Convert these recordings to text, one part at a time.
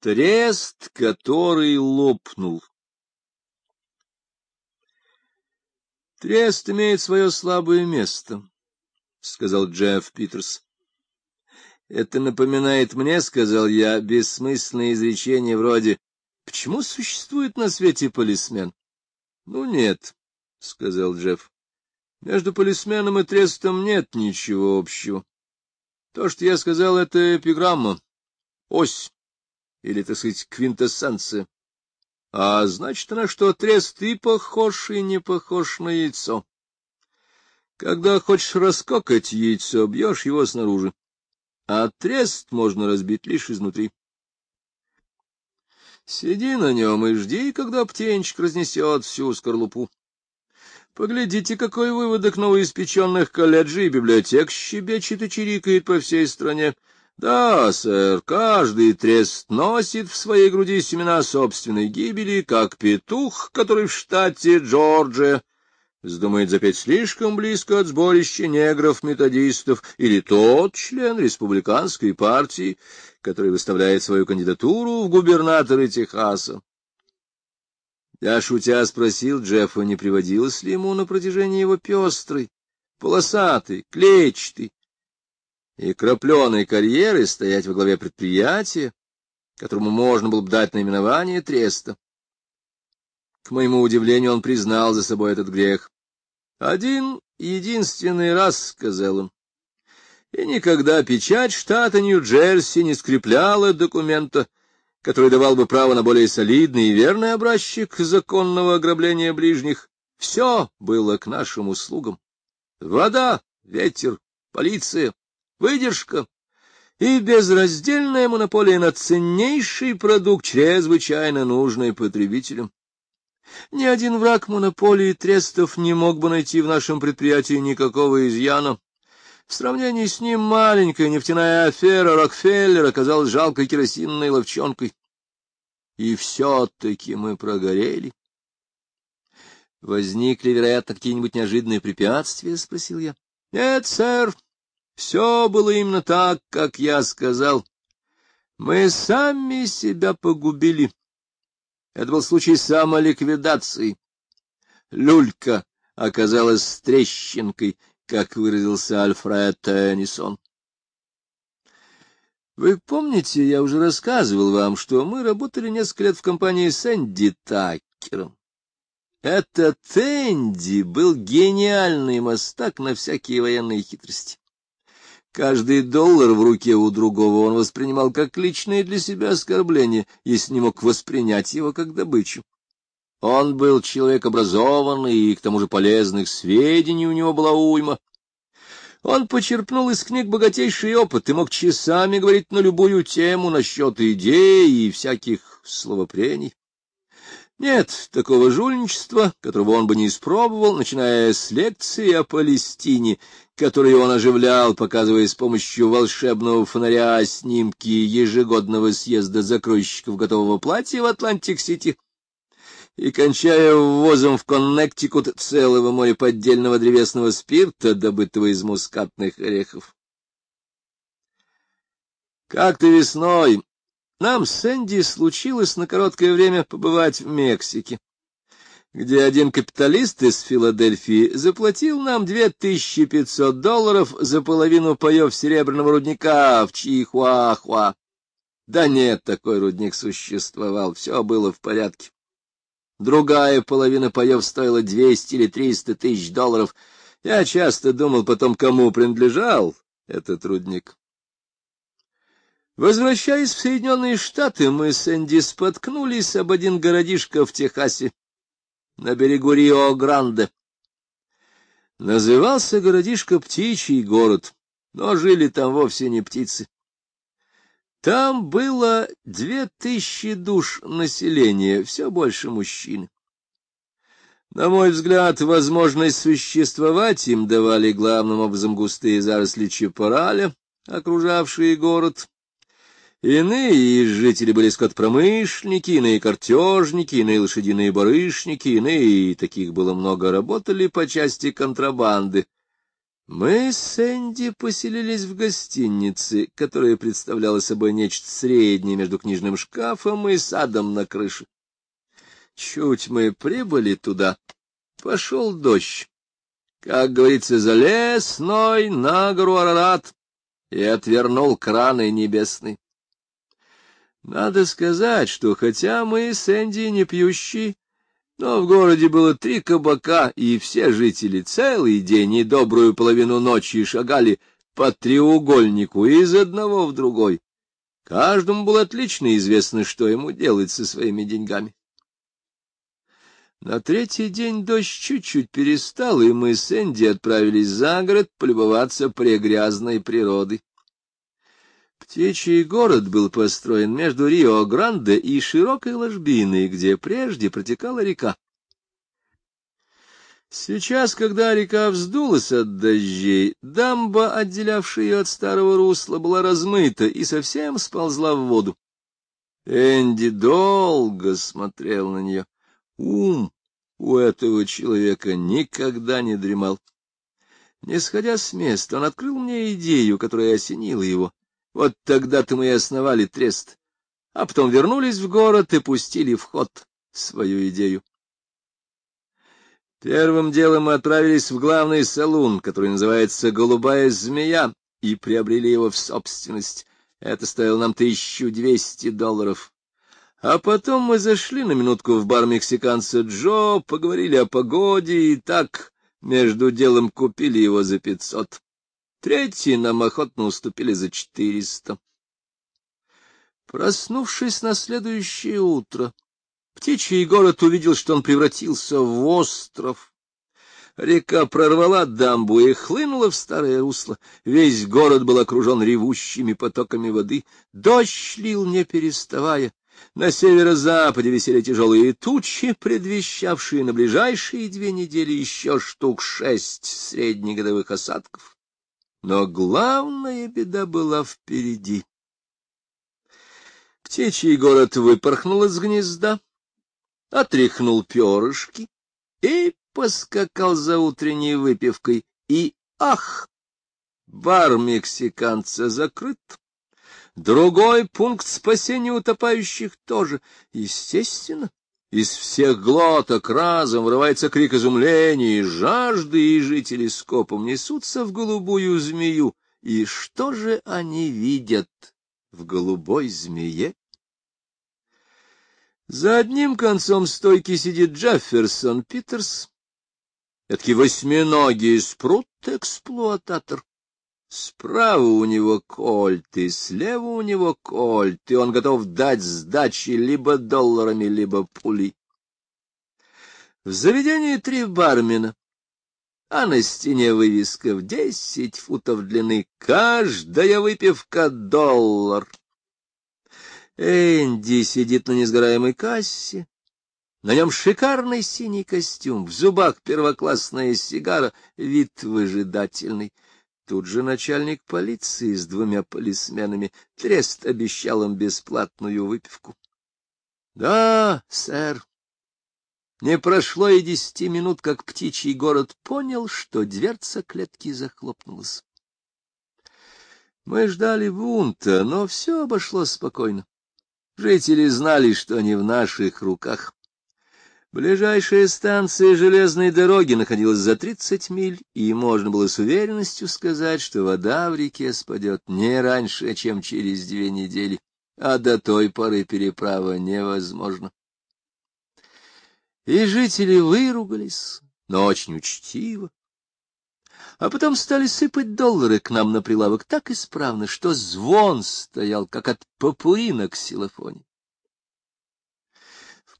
Трест, который лопнул. Трест имеет свое слабое место, — сказал Джефф Питерс. Это напоминает мне, — сказал я, — бессмысленное изречение вроде «Почему существует на свете полисмен?» Ну, нет, — сказал Джефф. Между полисменом и трестом нет ничего общего. То, что я сказал, — это эпиграмма, ось или, так сказать, квинтэссенция. А значит она, что трест и похож, и не похож на яйцо. Когда хочешь раскокать яйцо, бьешь его снаружи, а трест можно разбить лишь изнутри. Сиди на нем и жди, когда птенчик разнесет всю скорлупу. Поглядите, какой выводок новоиспеченных колледжей и библиотек щебечет и чирикает по всей стране. Да, сэр, каждый трест носит в своей груди семена собственной гибели, как петух, который в штате Джорджия вздумает запеть слишком близко от сборища негров-методистов, или тот член республиканской партии, который выставляет свою кандидатуру в губернаторы Техаса. Я, шутя, спросил Джеффа, не приводилось ли ему на протяжении его пестрой, полосатой, клетчатой, и крапленой карьеры стоять во главе предприятия, которому можно было бы дать наименование треста. К моему удивлению, он признал за собой этот грех. «Один единственный раз», — сказал он, — «и никогда печать штата Нью-Джерси не скрепляла документа, который давал бы право на более солидный и верный образчик законного ограбления ближних. Все было к нашим услугам. Вода, ветер, полиция, выдержка и безраздельная монополия на ценнейший продукт, чрезвычайно нужный потребителям. Ни один враг монополии трестов не мог бы найти в нашем предприятии никакого изъяна. В сравнении с ним маленькая нефтяная афера Рокфеллер оказалась жалкой керосинной ловчонкой. И все-таки мы прогорели. Возникли, вероятно, какие-нибудь неожиданные препятствия? — спросил я. — Нет, сэр, все было именно так, как я сказал. Мы сами себя погубили. Это был случай самоликвидации. Люлька оказалась трещинкой, как выразился Альфред Теннисон. Вы помните, я уже рассказывал вам, что мы работали несколько лет в компании Сэнди Такером. Этот Энди был гениальный мастак на всякие военные хитрости. Каждый доллар в руке у другого он воспринимал как личное для себя оскорбление, если не мог воспринять его как добычу. Он был человек образованный, и к тому же полезных сведений у него была уйма. Он почерпнул из книг богатейший опыт и мог часами говорить на любую тему насчет идей и всяких словопрений. Нет такого жульничества, которого он бы не испробовал, начиная с лекции о Палестине, которую он оживлял, показывая с помощью волшебного фонаря снимки ежегодного съезда закройщиков готового платья в Атлантик-Сити, и кончая ввозом в Коннектикут целого моря поддельного древесного спирта, добытого из мускатных орехов. Как-то весной нам с Энди случилось на короткое время побывать в Мексике, где один капиталист из Филадельфии заплатил нам 2500 долларов за половину паев серебряного рудника в Чихуахуа. Да нет, такой рудник существовал, все было в порядке. Другая половина паев стоила 200 или 300 тысяч долларов. Я часто думал потом, кому принадлежал этот рудник. Возвращаясь в Соединенные Штаты, мы с Энди споткнулись об один городишко в Техасе, на берегу Рио-Гранде. Назывался городишко Птичий город, но жили там вовсе не птицы. Там было две тысячи душ населения, все больше мужчин. На мой взгляд, возможность существовать им давали главным образом густые заросли чапораля, окружавшие город, Иные из жителей были скотпромышленники, иные картежники, иные лошадиные барышники, иные, таких было много, работали по части контрабанды. Мы с Энди поселились в гостинице, которая представляла собой нечто среднее между книжным шкафом и садом на крыше. Чуть мы прибыли туда, пошел дождь. Как говорится, залез ной на гору Арарат и отвернул краны небесные. Надо сказать, что хотя мы с Энди не пьющие, но в городе было три кабака, и все жители целый день и добрую половину ночи шагали по треугольнику из одного в другой. Каждому было отлично известно, что ему делать со своими деньгами. На третий день дождь чуть-чуть перестал, и мы с Энди отправились за город полюбоваться прегрязной природой. Птичий город был построен между Рио-Гранде и широкой ложбиной, где прежде протекала река. Сейчас, когда река вздулась от дождей, дамба, отделявшая ее от старого русла, была размыта и совсем сползла в воду. Энди долго смотрел на нее. Ум у этого человека никогда не дремал. Не сходя с места, он открыл мне идею, которая осенила его. Вот тогда-то мы и основали трест, а потом вернулись в город и пустили в ход свою идею. Первым делом мы отправились в главный салун, который называется «Голубая змея», и приобрели его в собственность. Это стоило нам тысячу двести долларов. А потом мы зашли на минутку в бар мексиканца Джо, поговорили о погоде и так между делом купили его за пятьсот. Третьи нам охотно уступили за четыреста. Проснувшись на следующее утро, птичий город увидел, что он превратился в остров. Река прорвала дамбу и хлынула в старое русло. Весь город был окружен ревущими потоками воды. Дождь лил, не переставая. На северо-западе висели тяжелые тучи, предвещавшие на ближайшие две недели еще штук шесть среднегодовых осадков. Но главная беда была впереди. Птичий город выпорхнул из гнезда, отряхнул перышки и поскакал за утренней выпивкой. И, ах, бар мексиканца закрыт. Другой пункт спасения утопающих тоже. Естественно, из всех глоток разом врывается крик изумления и жажды, и жители скопом несутся в голубую змею. И что же они видят в голубой змее? За одним концом стойки сидит Джефферсон Питерс, эдакий восьминогий спрут-эксплуататор. Справа у него кольты, слева у него кольты, он готов дать сдачи либо долларами, либо пулей. В заведении три бармена, а на стене вывеска в десять футов длины, каждая выпивка — доллар. Энди сидит на несгораемой кассе, на нем шикарный синий костюм, в зубах первоклассная сигара, вид выжидательный — Тут же начальник полиции с двумя полисменами. Трест обещал им бесплатную выпивку. — Да, сэр. Не прошло и десяти минут, как птичий город понял, что дверца клетки захлопнулась. Мы ждали бунта, но все обошлось спокойно. Жители знали, что они в наших руках. Ближайшая станция железной дороги находилась за тридцать миль, и можно было с уверенностью сказать, что вода в реке спадет не раньше, чем через две недели, а до той поры переправа невозможна. И жители выругались, но очень учтиво. А потом стали сыпать доллары к нам на прилавок так исправно, что звон стоял, как от попури на ксилофоне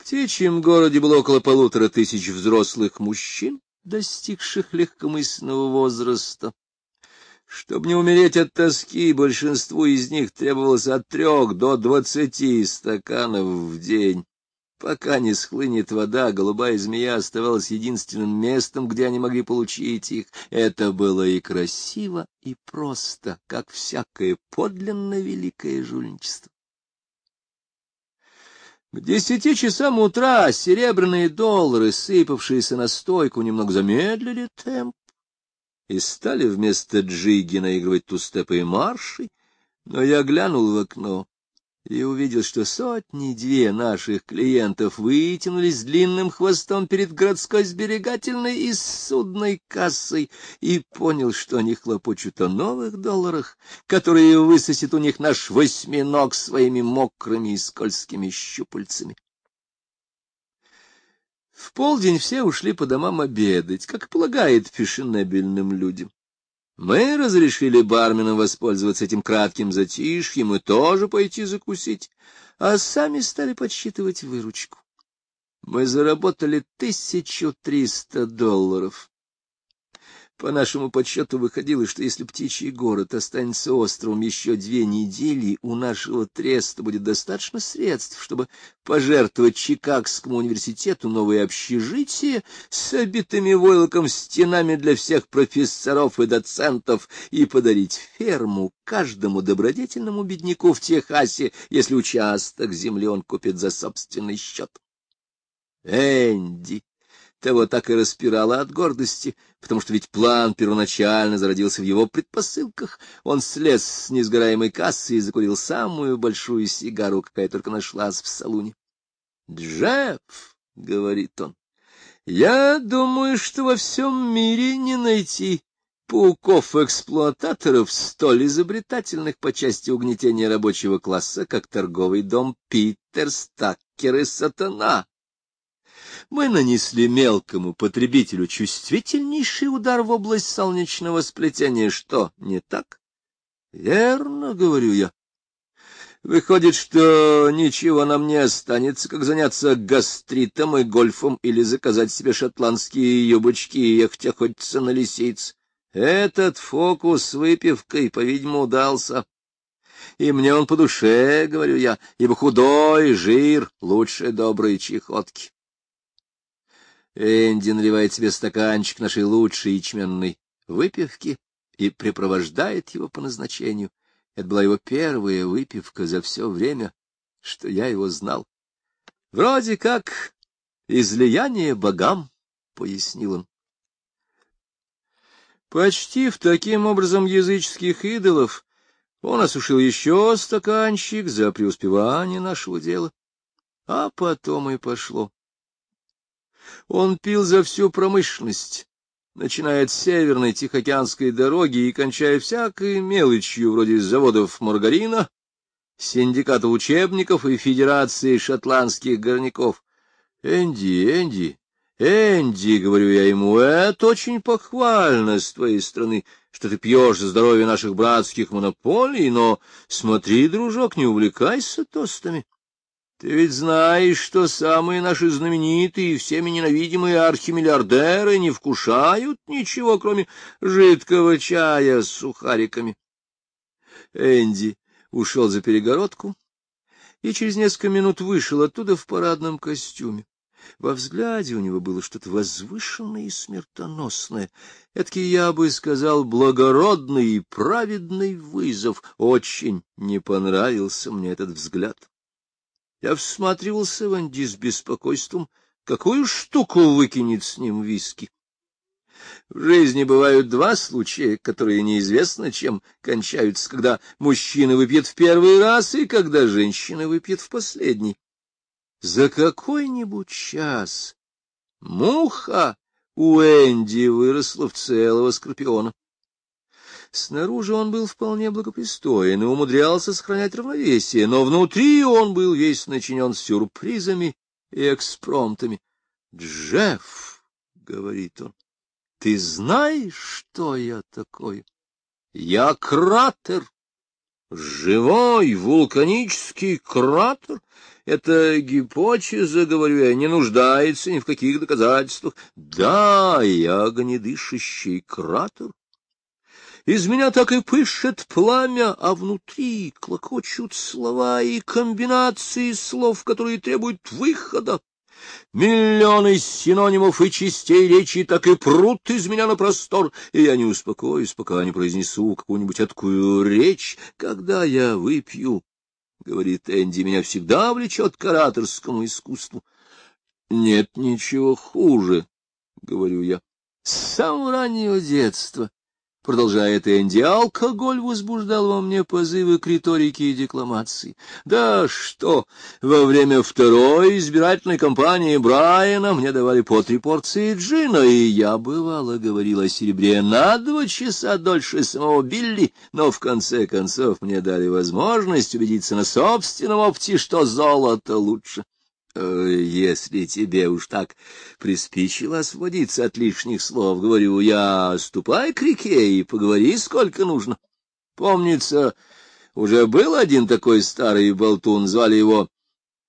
птичьем городе было около полутора тысяч взрослых мужчин, достигших легкомысленного возраста. Чтобы не умереть от тоски, большинству из них требовалось от трех до двадцати стаканов в день. Пока не схлынет вода, голубая змея оставалась единственным местом, где они могли получить их. Это было и красиво, и просто, как всякое подлинно великое жульничество. К десяти часам утра серебряные доллары, сыпавшиеся на стойку, немного замедлили темп. и стали вместо джиги наигрывать тустепы и марши, но я глянул в окно и увидел, что сотни-две наших клиентов вытянулись длинным хвостом перед городской сберегательной и судной кассой, и понял, что они хлопочут о новых долларах, которые высосет у них наш восьминог своими мокрыми и скользкими щупальцами. В полдень все ушли по домам обедать, как полагает фешенебельным людям. Мы разрешили барменам воспользоваться этим кратким затишьем и тоже пойти закусить, а сами стали подсчитывать выручку. Мы заработали тысячу триста долларов. По нашему подсчету выходило, что если птичий город останется островом еще две недели, у нашего треста будет достаточно средств, чтобы пожертвовать Чикагскому университету новые общежития с обитыми войлоком стенами для всех профессоров и доцентов и подарить ферму каждому добродетельному бедняку в Техасе, если участок земли он купит за собственный счет. Энди того так и распирало от гордости, потому что ведь план первоначально зародился в его предпосылках. Он слез с несгораемой кассы и закурил самую большую сигару, какая только нашлась в салуне. — Джефф, — говорит он, — я думаю, что во всем мире не найти пауков-эксплуататоров, столь изобретательных по части угнетения рабочего класса, как торговый дом Питер Стаккер и Сатана мы нанесли мелкому потребителю чувствительнейший удар в область солнечного сплетения. Что, не так? Верно, говорю я. Выходит, что ничего нам не останется, как заняться гастритом и гольфом или заказать себе шотландские юбочки и ехать охотиться на лисиц. Этот фокус с выпивкой, по-видимому, удался. И мне он по душе, говорю я, ибо худой жир лучше доброй чехотки. Энди наливает себе стаканчик нашей лучшей ячменной выпивки и припровождает его по назначению. Это была его первая выпивка за все время, что я его знал. Вроде как излияние богам, — пояснил он. Почти в таким образом языческих идолов он осушил еще стаканчик за преуспевание нашего дела. А потом и пошло. Он пил за всю промышленность, начиная от северной Тихоокеанской дороги и кончая всякой мелочью, вроде заводов маргарина, синдиката учебников и федерации шотландских горняков. Энди, Энди, Энди, говорю я ему, это очень похвально с твоей стороны, что ты пьешь за здоровье наших братских монополий, но смотри, дружок, не увлекайся тостами. Ты ведь знаешь, что самые наши знаменитые и всеми ненавидимые архимиллиардеры не вкушают ничего, кроме жидкого чая с сухариками. Энди ушел за перегородку и через несколько минут вышел оттуда в парадном костюме. Во взгляде у него было что-то возвышенное и смертоносное. Эдакий, я бы сказал, благородный и праведный вызов. Очень не понравился мне этот взгляд. Я всматривался в Анди с беспокойством, какую штуку выкинет с ним виски. В жизни бывают два случая, которые неизвестно чем кончаются, когда мужчина выпьет в первый раз и когда женщина выпьет в последний. За какой-нибудь час муха у Энди выросла в целого скорпиона. Снаружи он был вполне благопристоен и умудрялся сохранять равновесие, но внутри он был весь начинен сюрпризами и экспромтами. — Джефф, — говорит он, — ты знаешь, что я такой? Я кратер. Живой вулканический кратер? Эта гипотеза, говорю я, не нуждается ни в каких доказательствах. Да, я огнедышащий кратер. Из меня так и пышет пламя, а внутри клокочут слова и комбинации слов, которые требуют выхода. Миллионы синонимов и частей речи так и прут из меня на простор, и я не успокоюсь, пока не произнесу какую-нибудь такую речь, когда я выпью. — говорит Энди, — меня всегда влечет к ораторскому искусству. — Нет ничего хуже, — говорю я. С самого раннего детства продолжает Энди, алкоголь возбуждал во мне позывы к риторике и декламации. Да что, во время второй избирательной кампании Брайана мне давали по три порции джина, и я, бывало, говорил о серебре на два часа дольше самого Билли, но в конце концов мне дали возможность убедиться на собственном опыте, что золото лучше. Э, если тебе уж так приспичило освободиться от лишних слов, говорю я, ступай к реке и поговори сколько нужно. Помнится, уже был один такой старый болтун, звали его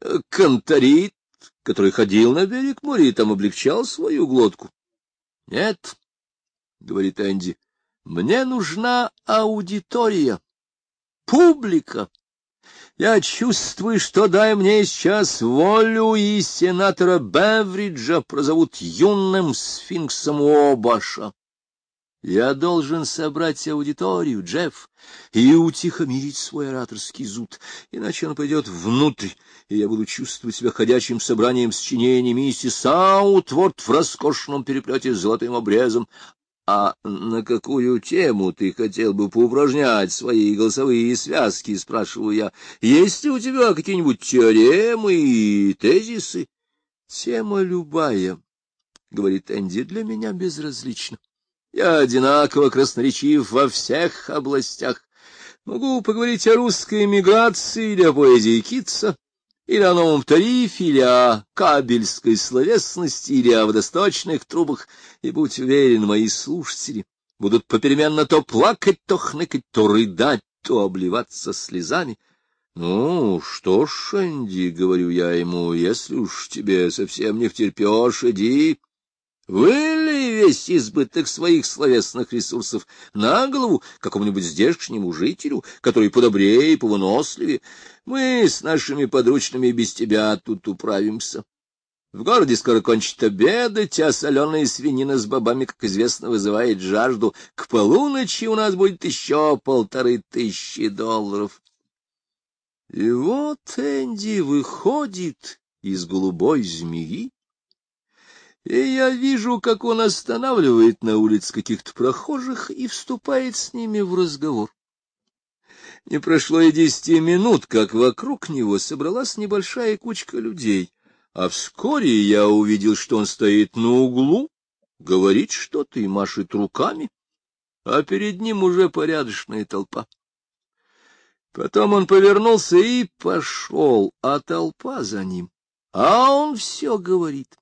э, Конторит, который ходил на берег моря и там облегчал свою глотку. — Нет, — говорит Энди, — мне нужна аудитория, публика. Я чувствую, что, дай мне сейчас волю, и сенатора Бевриджа прозовут юным сфинксом Обаша. Я должен собрать аудиторию, Джефф, и утихомирить свой ораторский зуд, иначе он пойдет внутрь, и я буду чувствовать себя ходячим собранием сочинений миссис Аутворд в роскошном переплете с золотым обрезом, а на какую тему ты хотел бы поупражнять свои голосовые связки, спрашиваю я. Есть ли у тебя какие-нибудь теоремы и тезисы? Тема любая, говорит Энди, для меня безразлична. Я одинаково красноречив во всех областях. Могу поговорить о русской эмиграции или о поэзии Китса, или о новом тарифе, или о кабельской словесности, или о водосточных трубах, и, будь уверен, мои слушатели будут попеременно то плакать, то хныкать, то рыдать, то обливаться слезами. Ну, что ж, Энди, — говорю я ему, — если уж тебе совсем не втерпешь, иди, вылей весь избыток своих словесных ресурсов на голову какому-нибудь здешнему жителю, который подобрее и повыносливее. Мы с нашими подручными без тебя тут управимся. В городе скоро кончит обедать, а соленая свинина с бобами, как известно, вызывает жажду. К полуночи у нас будет еще полторы тысячи долларов. И вот Энди выходит из голубой змеи, и я вижу, как он останавливает на улице каких-то прохожих и вступает с ними в разговор. Не прошло и десяти минут, как вокруг него собралась небольшая кучка людей, а вскоре я увидел, что он стоит на углу, говорит что-то и машет руками, а перед ним уже порядочная толпа. Потом он повернулся и пошел, а толпа за ним, а он все говорит.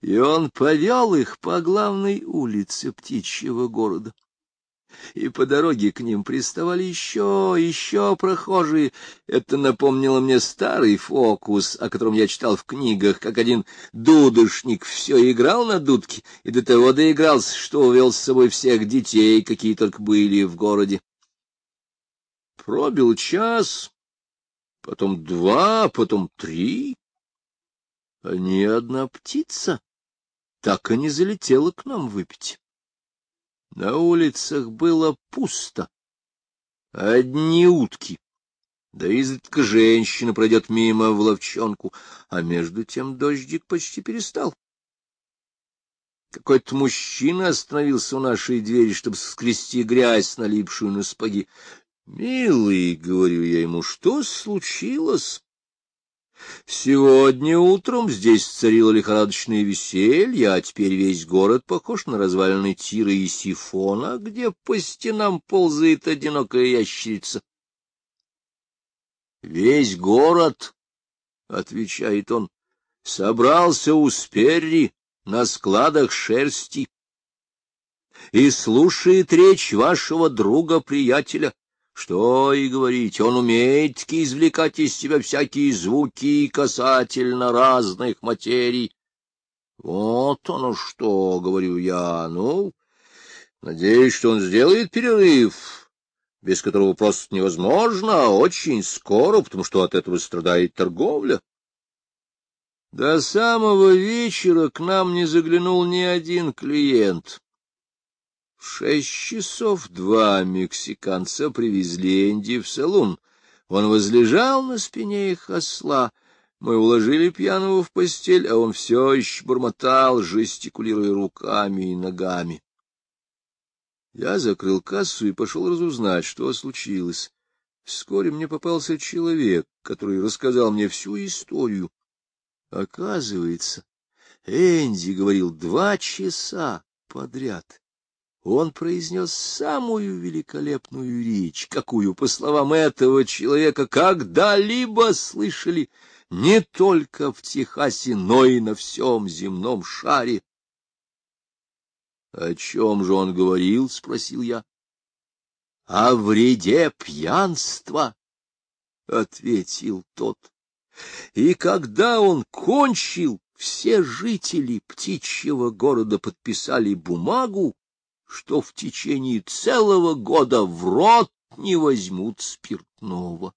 И он повел их по главной улице птичьего города и по дороге к ним приставали еще, еще прохожие. Это напомнило мне старый фокус, о котором я читал в книгах, как один дудошник все играл на дудке, и до того доигрался, что увел с собой всех детей, какие только были в городе. Пробил час, потом два, потом три, а ни одна птица так и не залетела к нам выпить. На улицах было пусто. Одни утки. Да изредка женщина пройдет мимо в ловчонку, а между тем дождик почти перестал. Какой-то мужчина остановился у нашей двери, чтобы скрести грязь, налипшую на спаги. — Милый, — говорю я ему, — что случилось? Сегодня утром здесь царило лихорадочное веселье, а теперь весь город похож на развалины тира и сифона, где по стенам ползает одинокая ящерица. — Весь город, — отвечает он, — собрался у Сперри на складах шерсти и слушает речь вашего друга-приятеля, что и говорить, он умеет извлекать из себя всякие звуки касательно разных материй. Вот оно что, — говорю я, — ну, надеюсь, что он сделает перерыв, без которого просто невозможно, а очень скоро, потому что от этого страдает торговля. До самого вечера к нам не заглянул ни один клиент. В шесть часов два мексиканца привезли Энди в салон. Он возлежал на спине их осла. Мы уложили пьяного в постель, а он все еще бормотал, жестикулируя руками и ногами. Я закрыл кассу и пошел разузнать, что случилось. Вскоре мне попался человек, который рассказал мне всю историю. Оказывается, Энди говорил два часа подряд. Он произнес самую великолепную речь, какую, по словам этого человека, когда-либо слышали не только в Техасе, но и на всем земном шаре. — О чем же он говорил? — спросил я. — О вреде пьянства, — ответил тот. И когда он кончил, все жители птичьего города подписали бумагу, что в течение целого года в рот не возьмут спиртного.